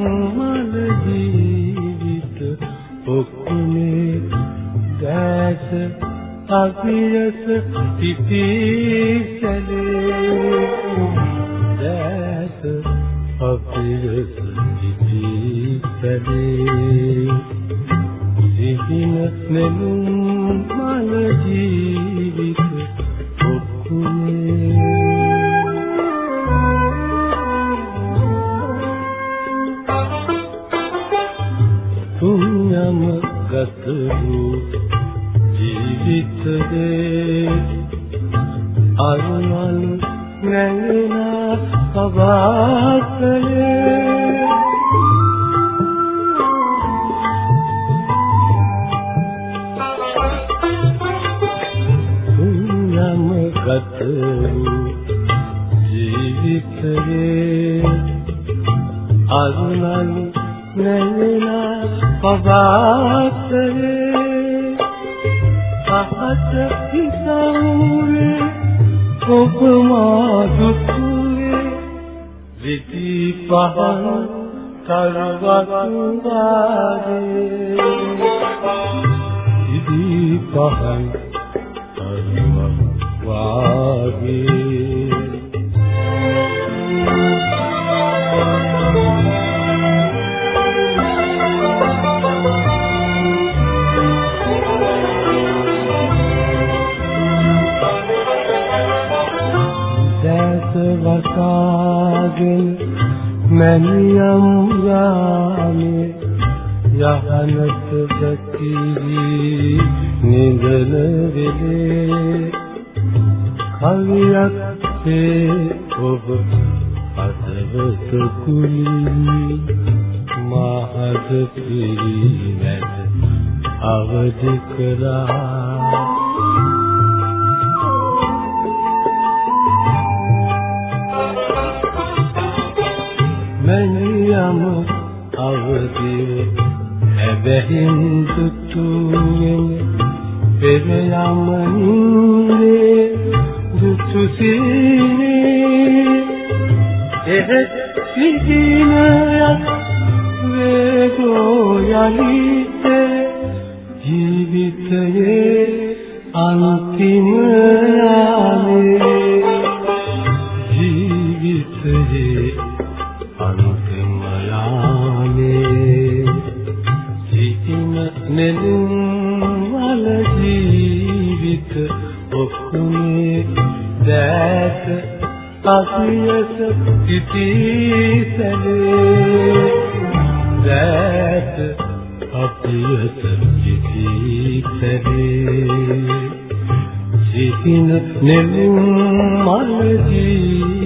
නෙළුම් ජීවිත ඔක්කුනේ දැස අවියස පිපිසලේ දැස අවියස පිපිසලේ සිහින නෙළුම් මල ජීවිත තුන්යම ගත වූ ජීවිතේ. අරුණල් නැගෙන පවාසලේ තුන්යම ගත වූ ජීවිතේ. අරුණල් නැගෙන පවාසලේ පහත හිතවුවේ ඔබ මා දුකුවේ විති පහන තරවත් වාගේ විති පහන තරවත් වසාගෙන මැනියම් යාමේ යහනත දකිවි නිදන වෙලේ. කවියක් සේ ඔබ අදවත කුලී මහද පිරි නැද අවදි කරා. මැනියම අවදිය. හැබැහින් දුතුයෙන් පෙර යම නිරේ දුතු සීනේ. එහෙත් සිහිනයක් වේගෝ යලිත ජීවිතයේ අන්තිම දැක අසියස සිටිසලේ දැක අපියස සිටිසලේ සිටින නෙළුම් වල ජීවිත